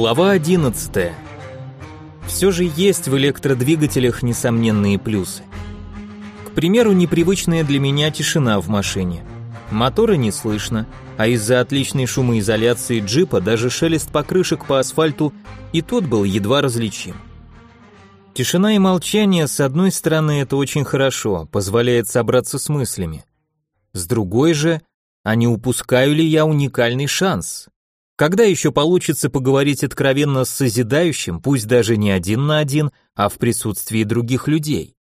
Глава 11. Все же есть в электродвигателях несомненные плюсы. К примеру, непривычная для меня тишина в машине. Мотора не слышно, а из-за отличной шумоизоляции джипа даже шелест покрышек по асфальту и тот был едва различим. Тишина и молчание, с одной стороны, это очень хорошо, позволяет собраться с мыслями. С другой же, а не упускаю ли я уникальный шанс? Когда еще получится поговорить откровенно с созидающим, пусть даже не один на один, а в присутствии других людей?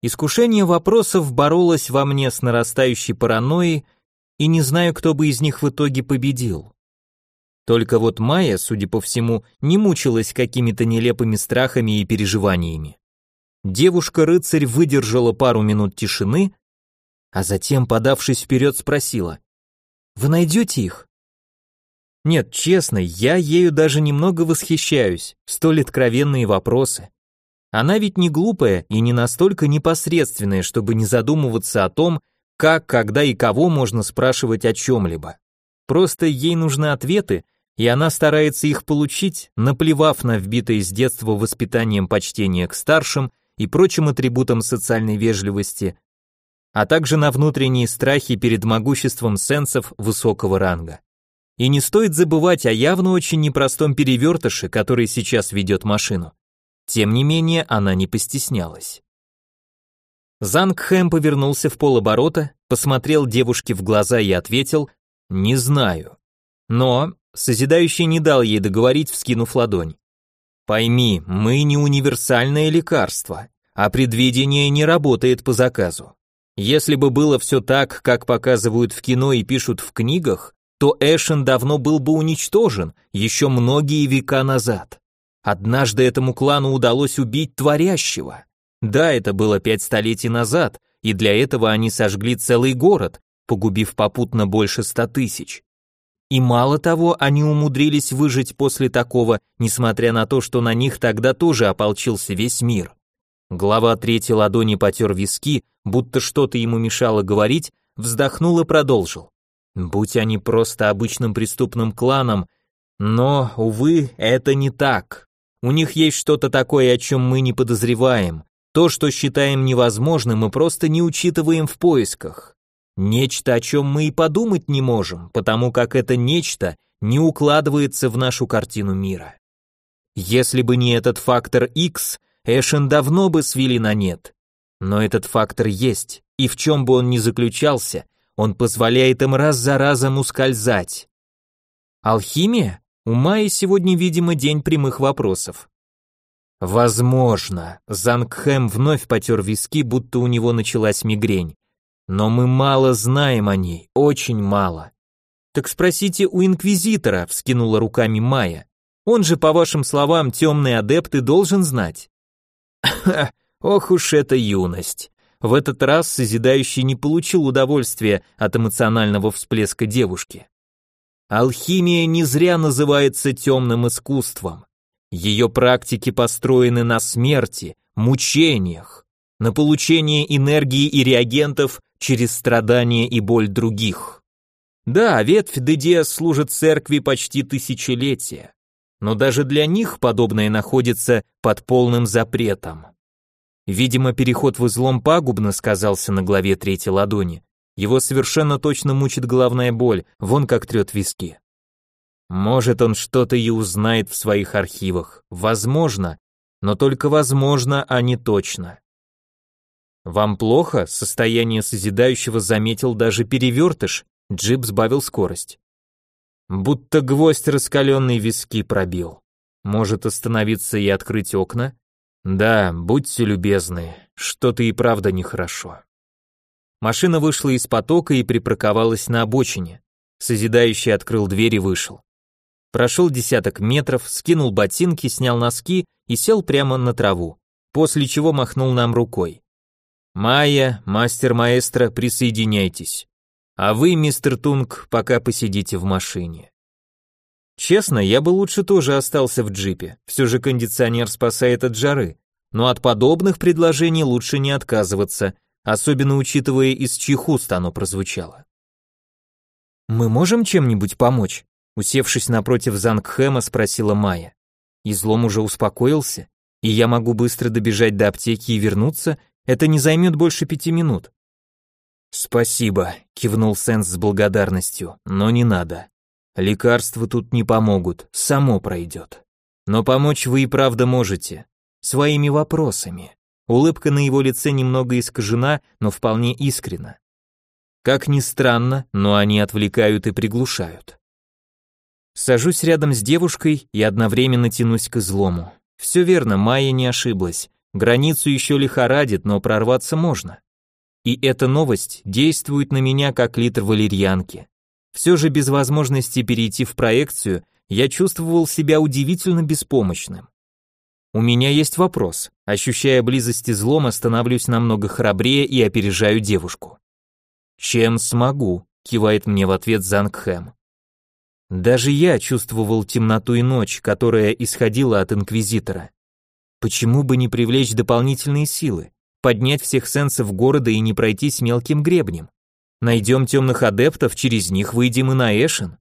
Искушение вопросов боролось во мне с нарастающей паранойей, и не знаю, кто бы из них в итоге победил. Только вот Майя, судя по всему, не мучилась какими-то нелепыми страхами и переживаниями. Девушка-рыцарь выдержала пару минут тишины, а затем, подавшись вперед, спросила, «Вы найдете их?» Нет, честно, я ею даже немного восхищаюсь, столь откровенные вопросы. Она ведь не глупая и не настолько непосредственная, чтобы не задумываться о том, как, когда и кого можно спрашивать о чем-либо. Просто ей нужны ответы, и она старается их получить, наплевав на вбитое с детства воспитанием почтения к старшим и прочим атрибутам социальной вежливости, а также на внутренние страхи перед могуществом сенсов высокого ранга. И не стоит забывать о явно очень непростом перевертыше, который сейчас ведет машину. Тем не менее, она не постеснялась. Зангхэм повернулся в полоборота, посмотрел девушке в глаза и ответил «Не знаю». Но Созидающий не дал ей договорить, вскинув ладонь. «Пойми, мы не универсальное лекарство, а предвидение не работает по заказу. Если бы было все так, как показывают в кино и пишут в книгах, то Эшен давно был бы уничтожен, еще многие века назад. Однажды этому клану удалось убить Творящего. Да, это было пять столетий назад, и для этого они сожгли целый город, погубив попутно больше ста тысяч. И мало того, они умудрились выжить после такого, несмотря на то, что на них тогда тоже ополчился весь мир. Глава третьей ладони потер виски, будто что-то ему мешало говорить, вздохнул и продолжил. Будь они просто обычным преступным кланом, но, увы, это не так. У них есть что-то такое, о чем мы не подозреваем. То, что считаем невозможным, мы просто не учитываем в поисках. Нечто, о чем мы и подумать не можем, потому как это нечто не укладывается в нашу картину мира. Если бы не этот фактор X, Эшен давно бы свели на нет. Но этот фактор есть, и в чем бы он ни заключался, он позволяет им раз за разом ускользать. Алхимия? У Майи сегодня, видимо, день прямых вопросов. Возможно. Зангхэм вновь потер виски, будто у него началась мигрень. Но мы мало знаем о ней, очень мало. Так спросите у инквизитора, вскинула руками Майя. Он же, по вашим словам, темный адепт и должен знать. Ох уж эта юность. В этот раз созидающий не получил удовольствия от эмоционального всплеска девушки. Алхимия не зря называется темным искусством. Ее практики построены на смерти, мучениях, на получении энергии и реагентов через страдания и боль других. Да, ветвь Дедия служит церкви почти тысячелетия, но даже для них подобное находится под полным запретом. Видимо, переход в излом пагубно сказался на главе третьей ладони. Его совершенно точно мучит головная боль, вон как трет виски. Может, он что-то и узнает в своих архивах. Возможно, но только возможно, а не точно. «Вам плохо?» — состояние созидающего заметил даже перевертыш. Джип сбавил скорость. Будто гвоздь раскаленной виски пробил. Может остановиться и открыть окна? Да, будьте любезны, что-то и правда нехорошо. Машина вышла из потока и припарковалась на обочине. Созидающий открыл дверь и вышел. Прошел десяток метров, скинул ботинки, снял носки и сел прямо на траву, после чего махнул нам рукой. Майя, мастер-маэстро, присоединяйтесь. А вы, мистер Тунг, пока посидите в машине. Честно, я бы лучше тоже остался в джипе, все же кондиционер спасает от жары, но от подобных предложений лучше не отказываться, особенно учитывая, из чьих уст оно прозвучало. «Мы можем чем-нибудь помочь?» Усевшись напротив Зангхэма, спросила Майя. Излом уже успокоился, и я могу быстро добежать до аптеки и вернуться, это не займет больше пяти минут. Спасибо, кивнул Сенс с благодарностью, но не надо. Лекарства тут не помогут, само пройдет. Но помочь вы и правда можете. Своими вопросами. Улыбка на его лице немного искажена, но вполне искренна. Как ни странно, но они отвлекают и приглушают. Сажусь рядом с девушкой и одновременно тянусь к излому. Все верно, Майя не ошиблась. Границу еще лихорадит, но прорваться можно. И эта новость действует на меня как литр валерьянки. Все же без возможности перейти в проекцию, я чувствовал себя удивительно беспомощным. У меня есть вопрос. Ощущая близость излома, становлюсь намного храбрее и опережаю девушку. Чем смогу? кивает мне в ответ Зангхэм. Даже я чувствовал темноту и ночь, которая исходила от инквизитора. Почему бы не привлечь дополнительные силы, поднять всех сенсов города и не пройтись мелким гребнем? Найдем темных адептов, через них выйдем и на Эшен.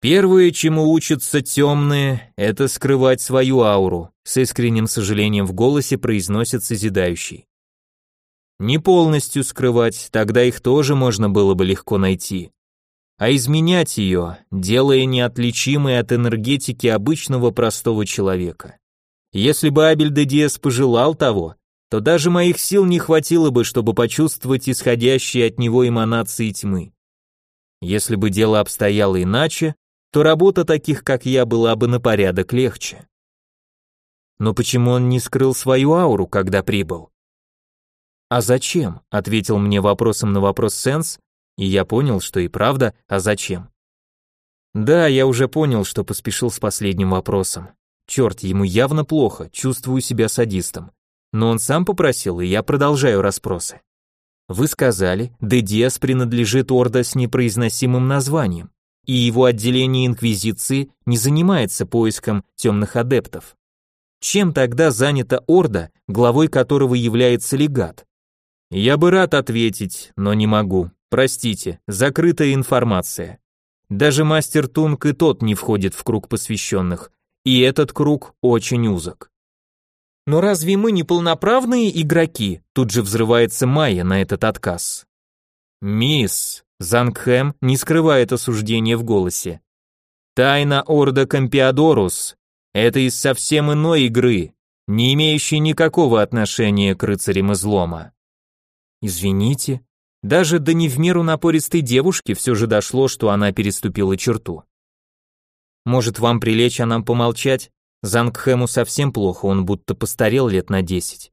Первое, чему учатся темные, это скрывать свою ауру, с искренним сожалением в голосе произносит созидающий. Не полностью скрывать, тогда их тоже можно было бы легко найти. А изменять ее, делая неотличимой от энергетики обычного простого человека. Если бы Абель де Диас пожелал того, то даже моих сил не хватило бы, чтобы почувствовать исходящие от него эманации тьмы. Если бы дело обстояло иначе, то работа таких, как я, была бы на порядок легче. Но почему он не скрыл свою ауру, когда прибыл? А зачем? ответил мне вопросом на вопрос Сенс, и я понял, что и правда, а зачем? Да, я уже понял, что поспешил с последним вопросом. Черт, ему явно плохо, чувствую себя садистом. Но он сам попросил, и я продолжаю расспросы. Вы сказали, Дедиас принадлежит Орда с непроизносимым названием, и его отделение Инквизиции не занимается поиском темных адептов. Чем тогда занята Орда, главой которого является легат? Я бы рад ответить, но не могу. Простите, закрытая информация. Даже мастер Тунг и тот не входит в круг посвященных, и этот круг очень узок. Но разве мы не полноправные игроки? Тут же взрывается Майя на этот отказ. Мисс, Зангхэм не скрывает осуждения в голосе. Тайна Орда Компиадорус – это из совсем иной игры, не имеющей никакого отношения к рыцарям излома. Извините, даже до не в меру напористой девушки все же дошло, что она переступила черту. Может, вам прилечь, а нам помолчать? Зангхэму совсем плохо, он будто постарел лет на десять.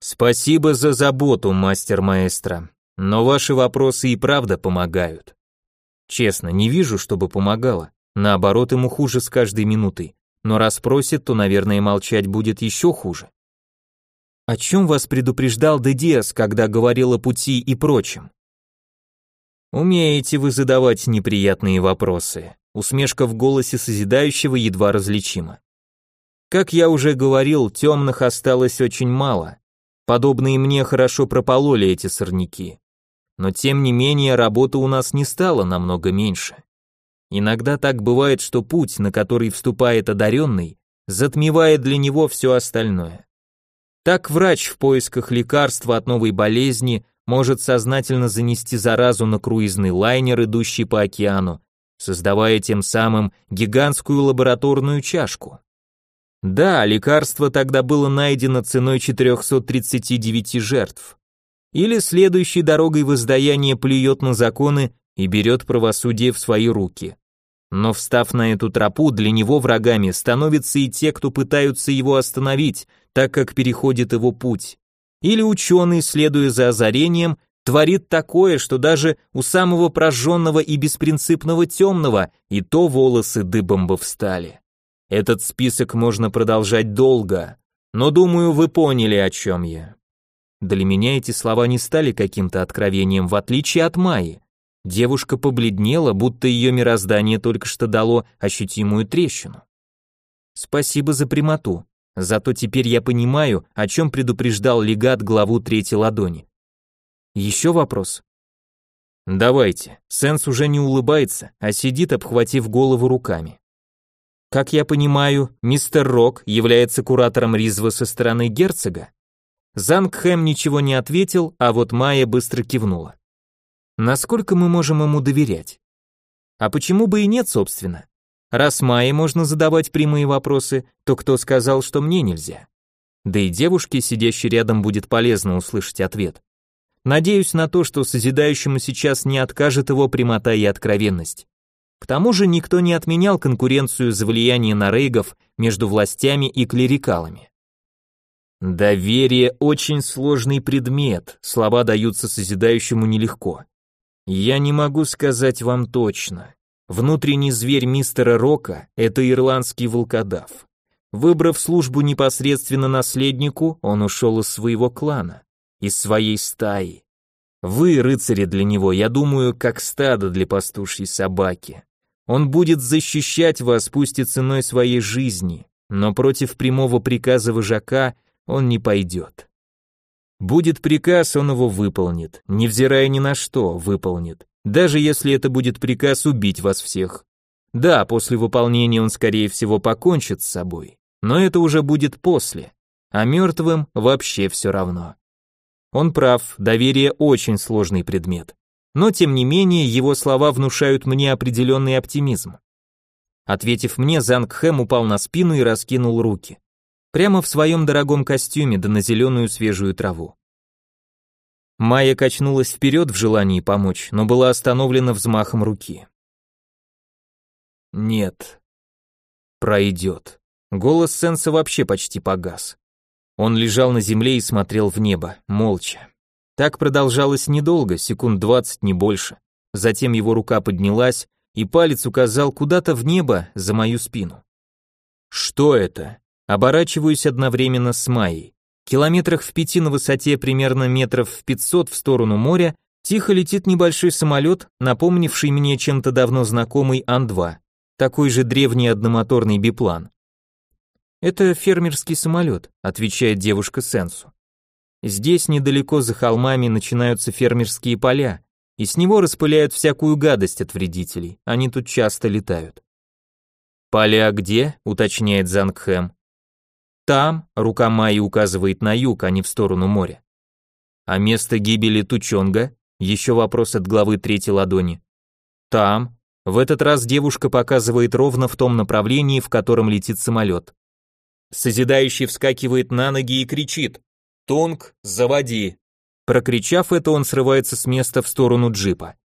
Спасибо за заботу, мастер-маэстро, но ваши вопросы и правда помогают. Честно, не вижу, чтобы помогало. Наоборот, ему хуже с каждой минутой. Но раз просит, то, наверное, молчать будет еще хуже. О чем вас предупреждал Дедиас, когда говорил о пути и прочем? Умеете вы задавать неприятные вопросы. Усмешка в голосе созидающего едва различима. Как я уже говорил, темных осталось очень мало. Подобные мне хорошо пропололи эти сорняки. Но тем не менее работа у нас не стала намного меньше. Иногда так бывает, что путь, на который вступает одаренный, затмевает для него все остальное. Так врач в поисках лекарства от новой болезни может сознательно занести заразу на круизный лайнер, идущий по океану, создавая тем самым гигантскую лабораторную чашку. Да, лекарство тогда было найдено ценой 439 жертв. Или следующей дорогой воздаяние плюет на законы и берет правосудие в свои руки. Но встав на эту тропу, для него врагами становятся и те, кто пытаются его остановить, так как переходит его путь. Или ученый, следуя за озарением, творит такое, что даже у самого прожженного и беспринципного темного и то волосы дыбом бы встали. Этот список можно продолжать долго, но думаю, вы поняли, о чем я. Для меня эти слова не стали каким-то откровением, в отличие от Майи. Девушка побледнела, будто ее мироздание только что дало ощутимую трещину. Спасибо за прямоту. Зато теперь я понимаю, о чем предупреждал легат главу третьей ладони. Еще вопрос? Давайте. Сенс уже не улыбается, а сидит, обхватив голову руками. Как я понимаю, мистер Рок является куратором Ризва со стороны герцога. Зангхэм ничего не ответил, а вот Майя быстро кивнула. Насколько мы можем ему доверять? А почему бы и нет, собственно? Раз Майе можно задавать прямые вопросы, то кто сказал, что мне нельзя? Да и девушке, сидящей рядом, будет полезно услышать ответ. Надеюсь на то, что созидающему сейчас не откажет его прямота и откровенность. К тому же никто не отменял конкуренцию за влияние на рейгов между властями и клерикалами. Доверие очень сложный предмет, слова даются созидающему нелегко. Я не могу сказать вам точно. Внутренний зверь мистера Рока – это ирландский волкодав. Выбрав службу непосредственно наследнику, он ушел из своего клана, из своей стаи. Вы, рыцари, для него, я думаю, как стадо для пастушьей собаки. Он будет защищать вас, пусть и ценой своей жизни, но против прямого приказа вожака он не пойдет. Будет приказ, он его выполнит, невзирая ни на что, выполнит даже если это будет приказ убить вас всех. Да, после выполнения он, скорее всего, покончит с собой, но это уже будет после, а мертвым вообще все равно. Он прав, доверие очень сложный предмет, но тем не менее его слова внушают мне определенный оптимизм. Ответив мне, Зангхэм упал на спину и раскинул руки. Прямо в своем дорогом костюме, да на зеленую свежую траву. Майя качнулась вперед в желании помочь, но была остановлена взмахом руки. Нет. Пройдет. Голос Сенса вообще почти погас. Он лежал на земле и смотрел в небо, молча. Так продолжалось недолго, секунд двадцать, не больше. Затем его рука поднялась, и палец указал куда-то в небо за мою спину. Что это? Оборачиваюсь одновременно с Майей. Километрах в пяти на высоте примерно метров в пятьсот в сторону моря тихо летит небольшой самолет, напомнивший мне чем-то давно знакомый Ан-2, такой же древний одномоторный биплан. «Это фермерский самолет», — отвечает девушка Сенсу. «Здесь, недалеко за холмами, начинаются фермерские поля, и с него распыляют всякую гадость от вредителей, они тут часто летают». «Поля где?» — уточняет Зангхэм. Там рука Майи указывает на юг, а не в сторону моря. А место гибели Тучонга? Еще вопрос от главы третьей ладони. Там. В этот раз девушка показывает ровно в том направлении, в котором летит самолет. Созидающий вскакивает на ноги и кричит «Тонг, заводи!». Прокричав это, он срывается с места в сторону джипа.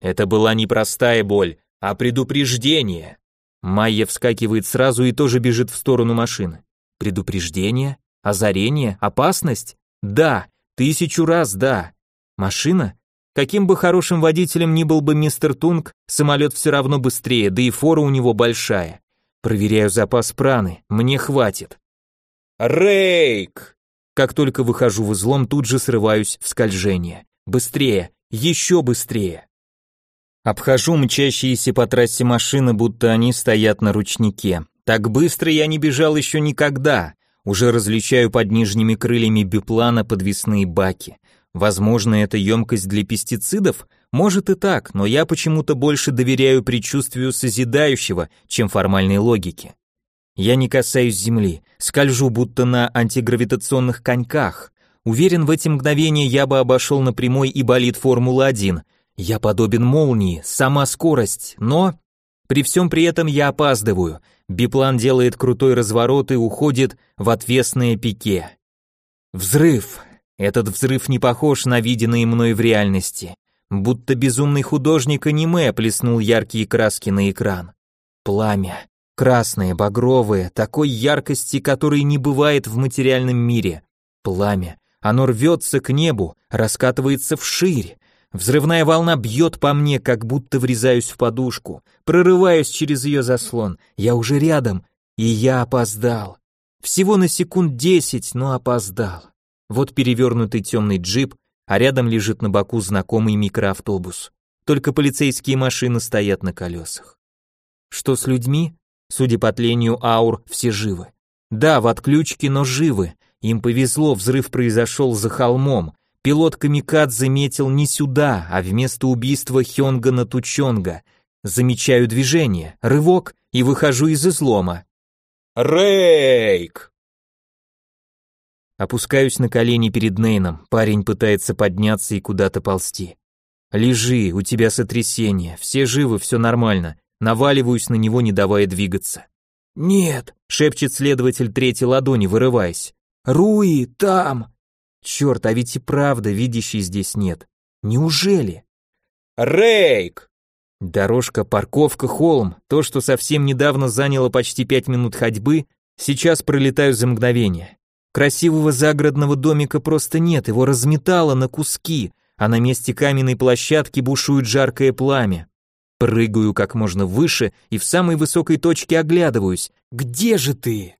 Это была не простая боль, а предупреждение. Майя вскакивает сразу и тоже бежит в сторону машины. Предупреждение? Озарение? Опасность? Да, тысячу раз да. Машина? Каким бы хорошим водителем ни был бы мистер Тунг, самолет все равно быстрее, да и фора у него большая. Проверяю запас праны, мне хватит. Рейк! Как только выхожу в излом, тут же срываюсь в скольжение. Быстрее, еще быстрее. Обхожу мчащиеся по трассе машины, будто они стоят на ручнике. Так быстро я не бежал еще никогда. Уже различаю под нижними крыльями биплана подвесные баки. Возможно, это емкость для пестицидов? Может и так, но я почему-то больше доверяю предчувствию созидающего, чем формальной логике. Я не касаюсь земли, скольжу будто на антигравитационных коньках. Уверен, в эти мгновения я бы обошел на прямой и болид Формула-1. Я подобен молнии, сама скорость, но... При всем при этом я опаздываю. Биплан делает крутой разворот и уходит в отвесное пике. Взрыв. Этот взрыв не похож на виденные мной в реальности. Будто безумный художник аниме плеснул яркие краски на экран. Пламя. Красное, багровое, такой яркости, которой не бывает в материальном мире. Пламя. Оно рвется к небу, раскатывается вширь, Взрывная волна бьет по мне, как будто врезаюсь в подушку, прорываюсь через ее заслон. Я уже рядом, и я опоздал. Всего на секунд десять, но опоздал. Вот перевернутый темный джип, а рядом лежит на боку знакомый микроавтобус. Только полицейские машины стоят на колесах. Что с людьми? Судя по тлению аур, все живы. Да, в отключке, но живы. Им повезло, взрыв произошел за холмом, Пилот Камикадзе метил не сюда, а вместо убийства Хёнгана Тучонга. Замечаю движение, рывок и выхожу из излома. Рейк! Опускаюсь на колени перед Нейном. Парень пытается подняться и куда-то ползти. Лежи, у тебя сотрясение, все живы, все нормально. Наваливаюсь на него, не давая двигаться. Нет, шепчет следователь третьей ладони, вырываясь. Руи, там. Черт, а ведь и правда видящей здесь нет. Неужели? Рейк! Дорожка, парковка, холм, то, что совсем недавно заняло почти пять минут ходьбы, сейчас пролетаю за мгновение. Красивого загородного домика просто нет, его разметало на куски, а на месте каменной площадки бушует жаркое пламя. Прыгаю как можно выше и в самой высокой точке оглядываюсь. Где же ты?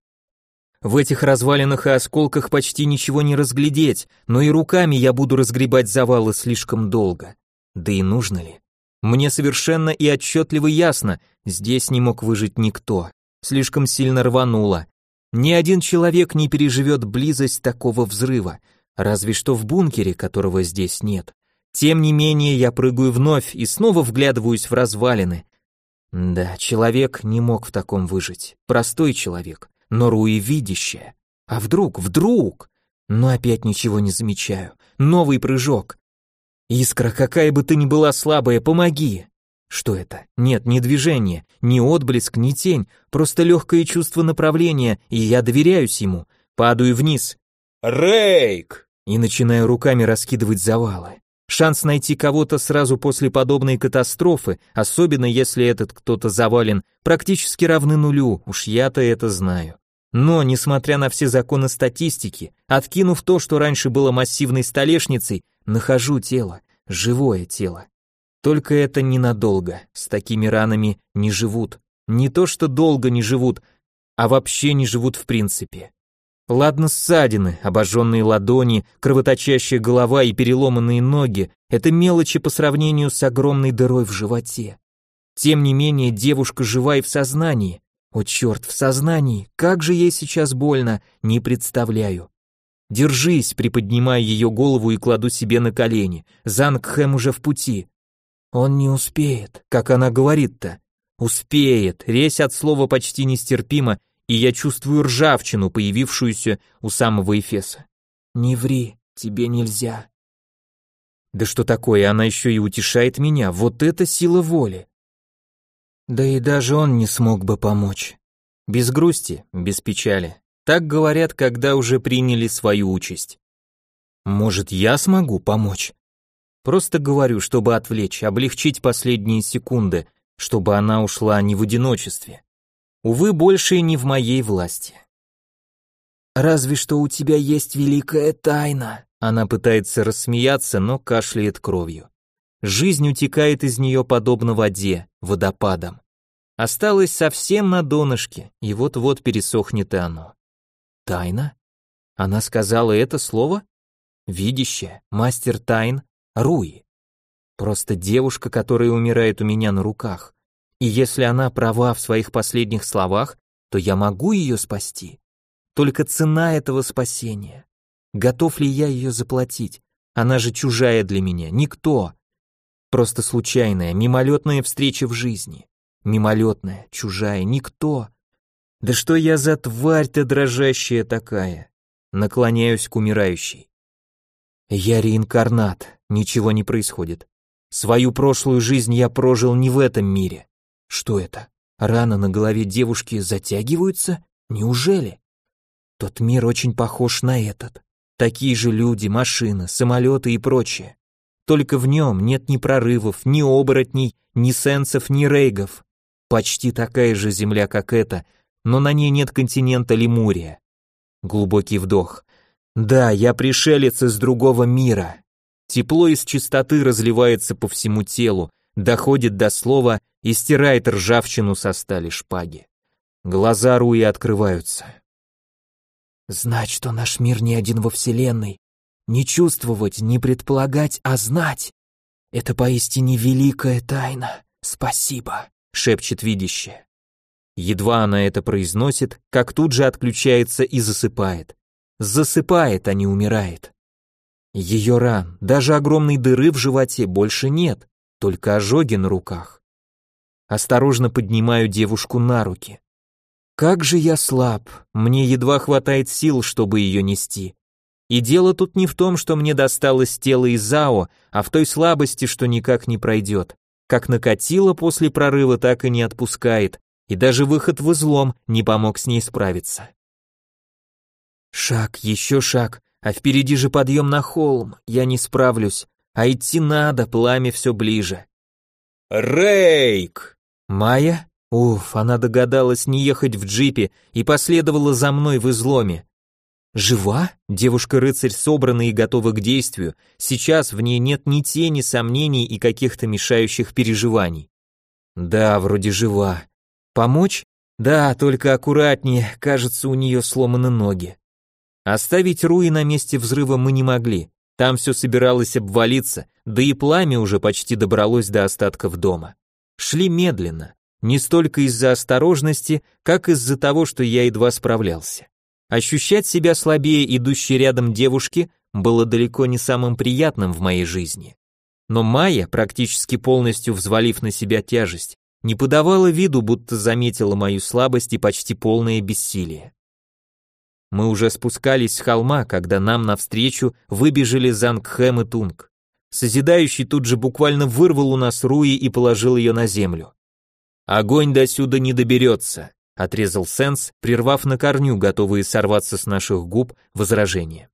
В этих развалинах и осколках почти ничего не разглядеть, но и руками я буду разгребать завалы слишком долго. Да и нужно ли? Мне совершенно и отчетливо ясно, здесь не мог выжить никто. Слишком сильно рвануло. Ни один человек не переживет близость такого взрыва, разве что в бункере, которого здесь нет. Тем не менее, я прыгаю вновь и снова вглядываюсь в развалины. Да, человек не мог в таком выжить. Простой человек, но Руи видящая. А вдруг, вдруг? Но опять ничего не замечаю. Новый прыжок. Искра, какая бы ты ни была слабая, помоги. Что это? Нет, не движение, не отблеск, не тень, просто легкое чувство направления, и я доверяюсь ему. Падаю вниз. Рейк! И начинаю руками раскидывать завалы. Шанс найти кого-то сразу после подобной катастрофы, особенно если этот кто-то завален, практически равны нулю, уж я-то это знаю. Но, несмотря на все законы статистики, откинув то, что раньше было массивной столешницей, Нахожу тело, живое тело. Только это ненадолго, с такими ранами не живут. Не то что долго не живут, а вообще не живут в принципе. Ладно ссадины, обожженные ладони, кровоточащая голова и переломанные ноги – это мелочи по сравнению с огромной дырой в животе. Тем не менее, девушка жива и в сознании. О черт, в сознании, как же ей сейчас больно, не представляю. Держись, приподнимая ее голову и кладу себе на колени. Зангхэм уже в пути. Он не успеет, как она говорит-то. Успеет, резь от слова почти нестерпимо, и я чувствую ржавчину, появившуюся у самого Эфеса. Не ври, тебе нельзя. Да что такое, она еще и утешает меня, вот это сила воли. Да и даже он не смог бы помочь. Без грусти, без печали. Так говорят, когда уже приняли свою участь. Может, я смогу помочь? Просто говорю, чтобы отвлечь, облегчить последние секунды, чтобы она ушла не в одиночестве. Увы, больше не в моей власти. Разве что у тебя есть великая тайна. Она пытается рассмеяться, но кашляет кровью. Жизнь утекает из нее подобно воде, водопадом. Осталось совсем на донышке, и вот-вот пересохнет и оно. Тайна? Она сказала это слово? Видящая, мастер тайн, Руи. Просто девушка, которая умирает у меня на руках. И если она права в своих последних словах, то я могу ее спасти. Только цена этого спасения. Готов ли я ее заплатить? Она же чужая для меня, никто. Просто случайная, мимолетная встреча в жизни. Мимолетная, чужая, никто. Да что я за тварь-то дрожащая такая? Наклоняюсь к умирающей. Я реинкарнат, ничего не происходит. Свою прошлую жизнь я прожил не в этом мире. Что это? Раны на голове девушки затягиваются? Неужели? Тот мир очень похож на этот. Такие же люди, машины, самолеты и прочее. Только в нем нет ни прорывов, ни оборотней, ни сенсов, ни рейгов. Почти такая же земля, как эта, но на ней нет континента Лемурия. Глубокий вдох. Да, я пришелец из другого мира. Тепло из чистоты разливается по всему телу, доходит до слова и стирает ржавчину со стали шпаги. Глаза Руи открываются. Знать, что наш мир не один во Вселенной. Не чувствовать, не предполагать, а знать. Это поистине великая тайна. Спасибо, шепчет видящее. Едва она это произносит, как тут же отключается и засыпает. Засыпает, а не умирает. Ее ран, даже огромной дыры в животе больше нет, только ожоги на руках. Осторожно поднимаю девушку на руки. Как же я слаб, мне едва хватает сил, чтобы ее нести. И дело тут не в том, что мне досталось тело из Зао, а в той слабости, что никак не пройдет. Как накатило после прорыва, так и не отпускает, и даже выход в излом не помог с ней справиться. Шаг, еще шаг, а впереди же подъем на холм, я не справлюсь, а идти надо, пламя все ближе. Рейк! Майя? Уф, она догадалась не ехать в джипе и последовала за мной в изломе. Жива? Девушка-рыцарь собрана и готова к действию. Сейчас в ней нет ни тени сомнений и каких-то мешающих переживаний. Да, вроде жива. Помочь? Да, только аккуратнее, кажется, у нее сломаны ноги. Оставить Руи на месте взрыва мы не могли. Там все собиралось обвалиться, да и пламя уже почти добралось до остатков дома. Шли медленно, не столько из-за осторожности, как из-за того, что я едва справлялся. Ощущать себя слабее идущей рядом девушки было далеко не самым приятным в моей жизни. Но Майя, практически полностью взвалив на себя тяжесть, не подавала виду, будто заметила мою слабость и почти полное бессилие. Мы уже спускались с холма, когда нам навстречу выбежали Зангхэм и Тунг. Созидающий тут же буквально вырвал у нас Руи и положил ее на землю. «Огонь до сюда не доберется», отрезал Сенс, прервав на корню, готовые сорваться с наших губ возражения.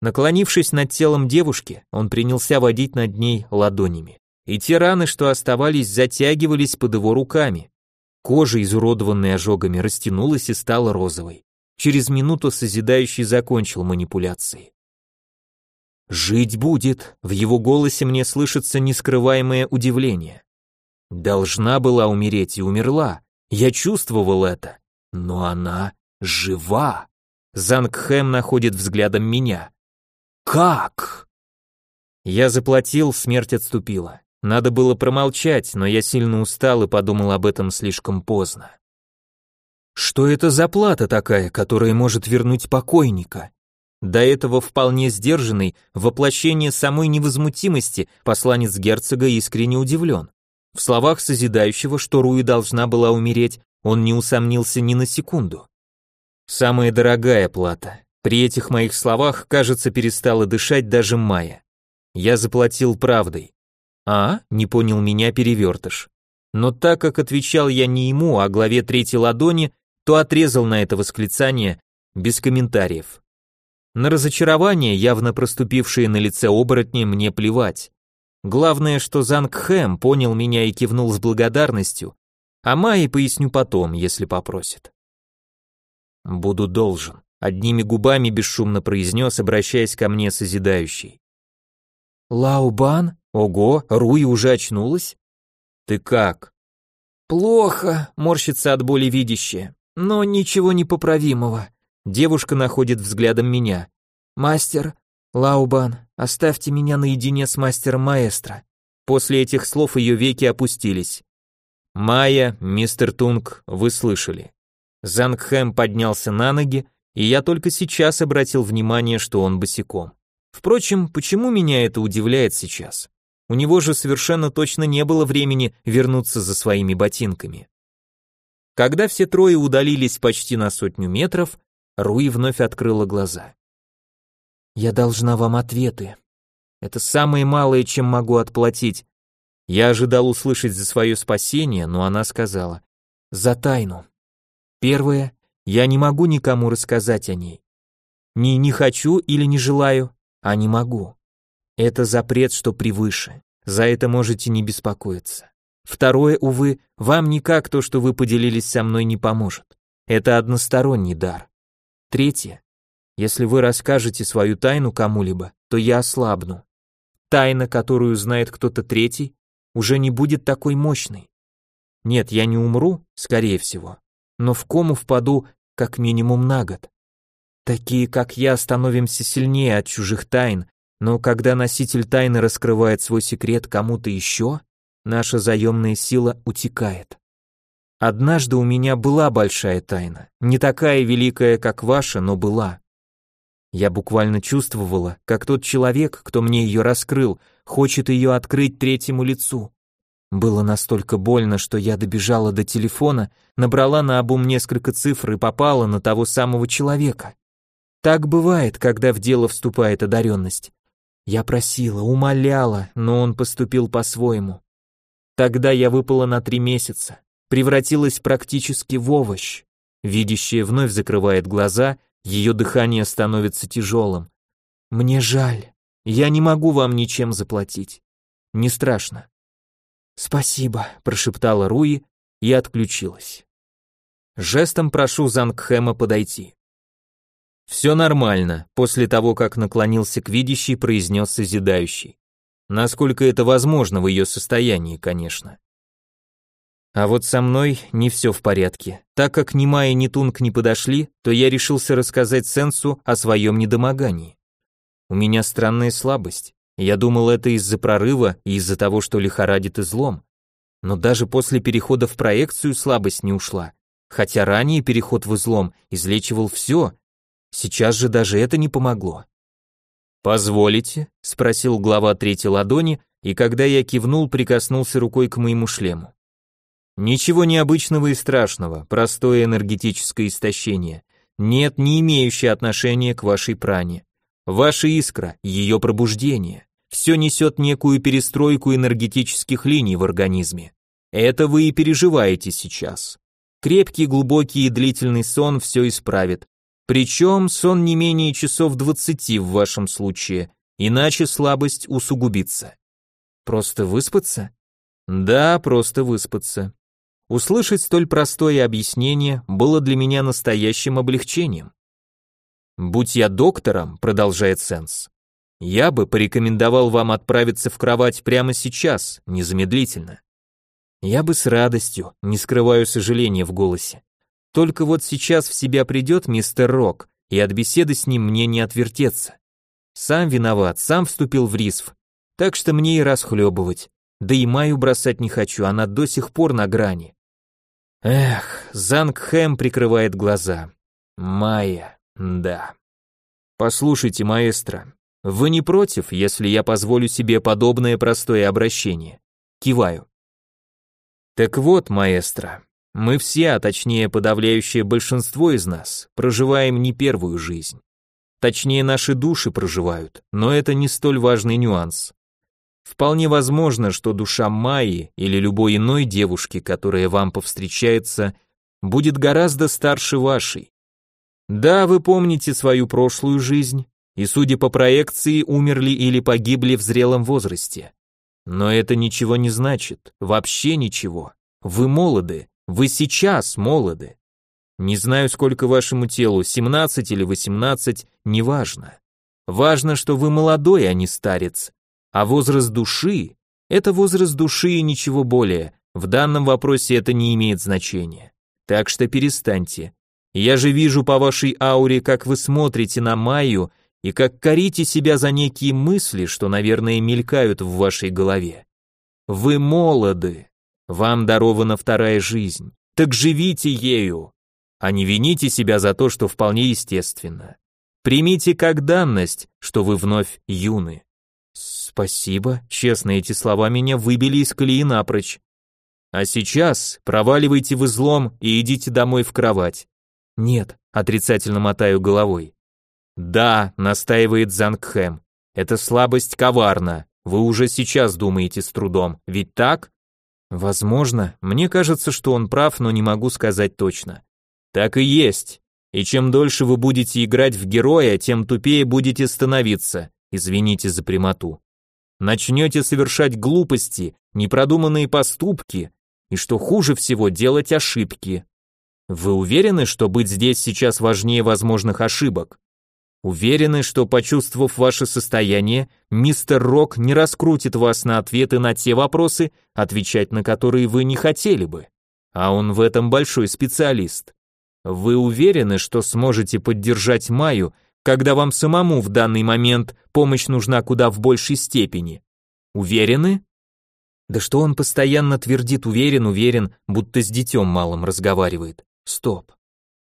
Наклонившись над телом девушки, он принялся водить над ней ладонями. И те раны, что оставались, затягивались под его руками. Кожа, изуродованная ожогами, растянулась и стала розовой. Через минуту созидающий закончил манипуляции. «Жить будет», в его голосе мне слышится нескрываемое удивление. «Должна была умереть и умерла, я чувствовал это, но она жива. Зангхэм находит взглядом меня. Как? Я заплатил, смерть отступила. Надо было промолчать, но я сильно устал и подумал об этом слишком поздно. Что это за плата такая, которая может вернуть покойника? До этого вполне сдержанный, воплощение самой невозмутимости, посланец герцога искренне удивлен. В словах созидающего, что Руи должна была умереть, он не усомнился ни на секунду. Самая дорогая плата. При этих моих словах, кажется, перестала дышать даже Майя. Я заплатил правдой. А? Не понял меня перевертыш. Но так как отвечал я не ему, а главе третьей ладони, то отрезал на это восклицание без комментариев. На разочарование, явно проступившее на лице оборотня, мне плевать. Главное, что Занг Хэм понял меня и кивнул с благодарностью, а Майе поясню потом, если попросит. Буду должен, одними губами бесшумно произнес, обращаясь ко мне созидающий. Лаубан? Ого, Руи уже очнулась? Ты как? Плохо, морщится от боли видящая, но ничего непоправимого. Девушка находит взглядом меня. Мастер, Лаубан, оставьте меня наедине с мастером маэстро. После этих слов ее веки опустились. Майя, мистер Тунг, вы слышали. Зангхэм поднялся на ноги, и я только сейчас обратил внимание, что он босиком. Впрочем, почему меня это удивляет сейчас? У него же совершенно точно не было времени вернуться за своими ботинками. Когда все трое удалились почти на сотню метров, Руи вновь открыла глаза. Я должна вам ответы. Это самое малое, чем могу отплатить. Я ожидал услышать за свое спасение, но она сказала. За тайну. Первое, я не могу никому рассказать о ней. Не не хочу или не желаю, а не могу. Это запрет, что превыше. За это можете не беспокоиться. Второе, увы, вам никак то, что вы поделились со мной, не поможет. Это односторонний дар. Третье, если вы расскажете свою тайну кому-либо, то я ослабну. Тайна, которую знает кто-то третий, уже не будет такой мощной. Нет, я не умру, скорее всего, но в кому впаду как минимум на год. Такие, как я, становимся сильнее от чужих тайн, но когда носитель тайны раскрывает свой секрет кому-то еще, наша заемная сила утекает. Однажды у меня была большая тайна, не такая великая, как ваша, но была. Я буквально чувствовала, как тот человек, кто мне ее раскрыл, хочет ее открыть третьему лицу. Было настолько больно, что я добежала до телефона, набрала на обум несколько цифр и попала на того самого человека. Так бывает, когда в дело вступает одаренность. Я просила, умоляла, но он поступил по-своему. Тогда я выпала на три месяца, превратилась практически в овощ. Видящая вновь закрывает глаза, ее дыхание становится тяжелым. Мне жаль, я не могу вам ничем заплатить. Не страшно. «Спасибо», — прошептала Руи и отключилась. Жестом прошу Зангхэма подойти. «Все нормально», — после того, как наклонился к видящей, произнес созидающий. Насколько это возможно в ее состоянии, конечно. А вот со мной не все в порядке. Так как ни Майя, ни Тунг не подошли, то я решился рассказать Сенсу о своем недомогании. У меня странная слабость. Я думал, это из-за прорыва и из-за того, что лихорадит излом. Но даже после перехода в проекцию слабость не ушла. Хотя ранее переход в излом излечивал все. Сейчас же даже это не помогло. «Позволите?» — спросил глава третьей ладони, и когда я кивнул, прикоснулся рукой к моему шлему. Ничего необычного и страшного, простое энергетическое истощение. Нет, не имеющее отношения к вашей пране. Ваша искра, ее пробуждение все несет некую перестройку энергетических линий в организме. Это вы и переживаете сейчас. Крепкий, глубокий и длительный сон все исправит. Причем сон не менее часов 20 в вашем случае, иначе слабость усугубится. Просто выспаться? Да, просто выспаться. Услышать столь простое объяснение было для меня настоящим облегчением. «Будь я доктором», — продолжает Сенс, я бы порекомендовал вам отправиться в кровать прямо сейчас, незамедлительно. Я бы с радостью, не скрываю сожаления в голосе. Только вот сейчас в себя придет мистер Рок, и от беседы с ним мне не отвертеться. Сам виноват, сам вступил в риск, так что мне и расхлебывать. Да и Маю бросать не хочу, она до сих пор на грани. Эх, Зангхэм прикрывает глаза. Майя, да. Послушайте, маэстро, вы не против, если я позволю себе подобное простое обращение? Киваю. Так вот, маэстро, мы все, а точнее подавляющее большинство из нас, проживаем не первую жизнь. Точнее, наши души проживают, но это не столь важный нюанс. Вполне возможно, что душа Майи или любой иной девушки, которая вам повстречается, будет гораздо старше вашей. Да, вы помните свою прошлую жизнь, и, судя по проекции, умерли или погибли в зрелом возрасте. Но это ничего не значит, вообще ничего. Вы молоды, вы сейчас молоды. Не знаю, сколько вашему телу, 17 или 18, неважно. Важно, что вы молодой, а не старец. А возраст души – это возраст души и ничего более. В данном вопросе это не имеет значения. Так что перестаньте. Я же вижу по вашей ауре, как вы смотрите на Майю и как корите себя за некие мысли, что, наверное, мелькают в вашей голове. Вы молоды, вам дарована вторая жизнь, так живите ею, а не вините себя за то, что вполне естественно. Примите как данность, что вы вновь юны. Спасибо, честно, эти слова меня выбили из колеи напрочь. А сейчас проваливайте в излом и идите домой в кровать. Нет, отрицательно мотаю головой. Да, настаивает Зангхэм. Эта слабость коварна. Вы уже сейчас думаете с трудом, ведь так? Возможно, мне кажется, что он прав, но не могу сказать точно. Так и есть. И чем дольше вы будете играть в героя, тем тупее будете становиться. Извините за прямоту. Начнете совершать глупости, непродуманные поступки, и что хуже всего, делать ошибки. Вы уверены, что быть здесь сейчас важнее возможных ошибок? Уверены, что почувствовав ваше состояние, мистер Рок не раскрутит вас на ответы на те вопросы, отвечать на которые вы не хотели бы. А он в этом большой специалист. Вы уверены, что сможете поддержать Маю, когда вам самому в данный момент помощь нужна куда в большей степени? Уверены? Да что он постоянно твердит уверен, уверен, будто с детем малым разговаривает. Стоп.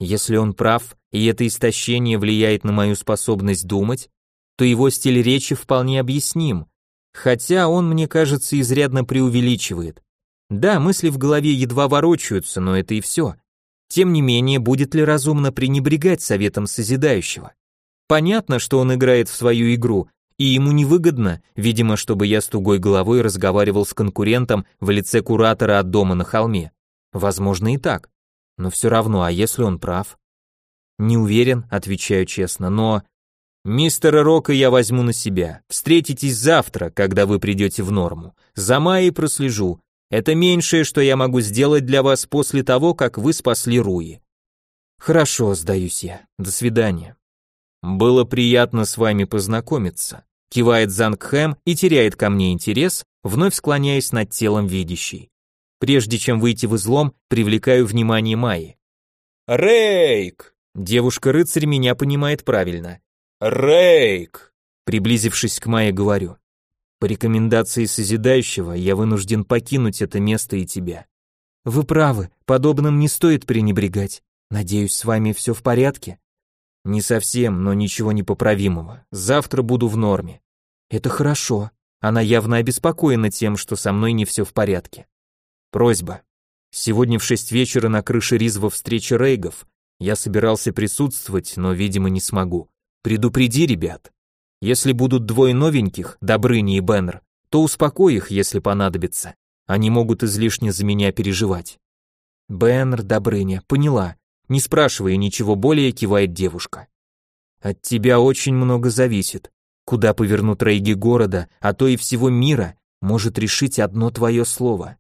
Если он прав, и это истощение влияет на мою способность думать, то его стиль речи вполне объясним, хотя он, мне кажется, изрядно преувеличивает. Да, мысли в голове едва ворочаются, но это и все. Тем не менее, будет ли разумно пренебрегать советом созидающего? Понятно, что он играет в свою игру, и ему невыгодно, видимо, чтобы я с тугой головой разговаривал с конкурентом в лице куратора от дома на холме. Возможно и так. Но все равно, а если он прав? Не уверен, отвечаю честно, но... Мистера Рока я возьму на себя. Встретитесь завтра, когда вы придете в норму. За Майей прослежу. Это меньшее, что я могу сделать для вас после того, как вы спасли Руи. Хорошо, сдаюсь я. До свидания. Было приятно с вами познакомиться. Кивает Зангхэм и теряет ко мне интерес, вновь склоняясь над телом видящей. Прежде чем выйти в излом, привлекаю внимание Майи. «Рейк!» Девушка-рыцарь меня понимает правильно. «Рейк!» Приблизившись к Майе, говорю. «По рекомендации Созидающего я вынужден покинуть это место и тебя». «Вы правы, подобным не стоит пренебрегать. Надеюсь, с вами все в порядке?» «Не совсем, но ничего непоправимого. Завтра буду в норме». «Это хорошо». Она явно обеспокоена тем, что со мной не все в порядке. Просьба. Сегодня в шесть вечера на крыше Ризва встреча Рейгов. Я собирался присутствовать, но, видимо, не смогу. Предупреди ребят. Если будут двое новеньких, Добрыни и Беннер, то успокой их, если понадобится. Они могут излишне за меня переживать. Беннер, Добрыня, поняла. Не спрашивая ничего более, кивает девушка. От тебя очень много зависит. Куда повернут рейги города, а то и всего мира, может решить одно твое слово.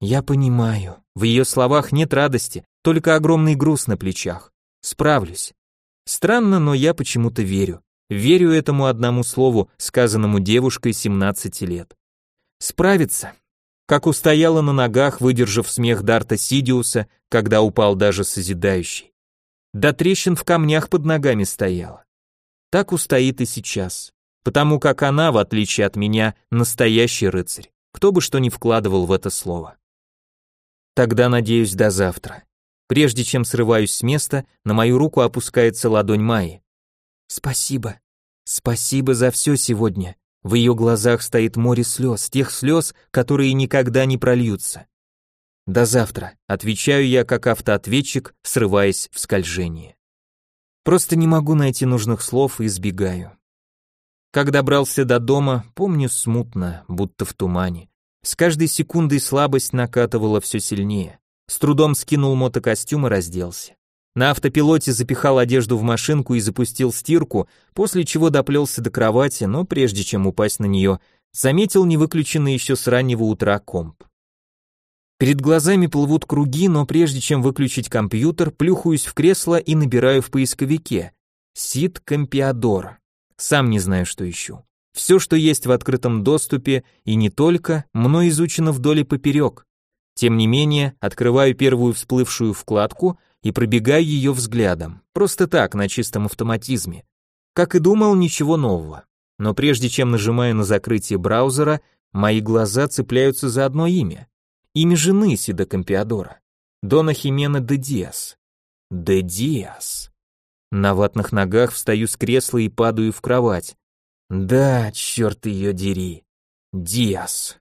Я понимаю. В ее словах нет радости, только огромный груз на плечах. Справлюсь. Странно, но я почему-то верю. Верю этому одному слову, сказанному девушкой 17 лет. Справится. Как устояла на ногах, выдержав смех Дарта Сидиуса, когда упал даже созидающий. До трещин в камнях под ногами стояла. Так устоит и сейчас. Потому как она, в отличие от меня, настоящий рыцарь. Кто бы что ни вкладывал в это слово. Тогда надеюсь до завтра. Прежде чем срываюсь с места, на мою руку опускается ладонь Майи. Спасибо. Спасибо за все сегодня. В ее глазах стоит море слез, тех слез, которые никогда не прольются. До завтра, отвечаю я как автоответчик, срываясь в скольжение. Просто не могу найти нужных слов и избегаю. Как добрался до дома, помню смутно, будто в тумане. С каждой секундой слабость накатывала все сильнее. С трудом скинул мотокостюм и разделся. На автопилоте запихал одежду в машинку и запустил стирку, после чего доплелся до кровати, но прежде чем упасть на нее, заметил невыключенный еще с раннего утра комп. Перед глазами плывут круги, но прежде чем выключить компьютер, плюхаюсь в кресло и набираю в поисковике «Сид Компиадор». Сам не знаю, что ищу. Все, что есть в открытом доступе, и не только, мной изучено вдоль и поперек. Тем не менее, открываю первую всплывшую вкладку и пробегаю ее взглядом, просто так, на чистом автоматизме. Как и думал, ничего нового. Но прежде чем нажимаю на закрытие браузера, мои глаза цепляются за одно имя. Имя жены Сида Компиадора. Дона Химена де Диас. Де Диас. На ватных ногах встаю с кресла и падаю в кровать. Да, черт ее дери. Диас.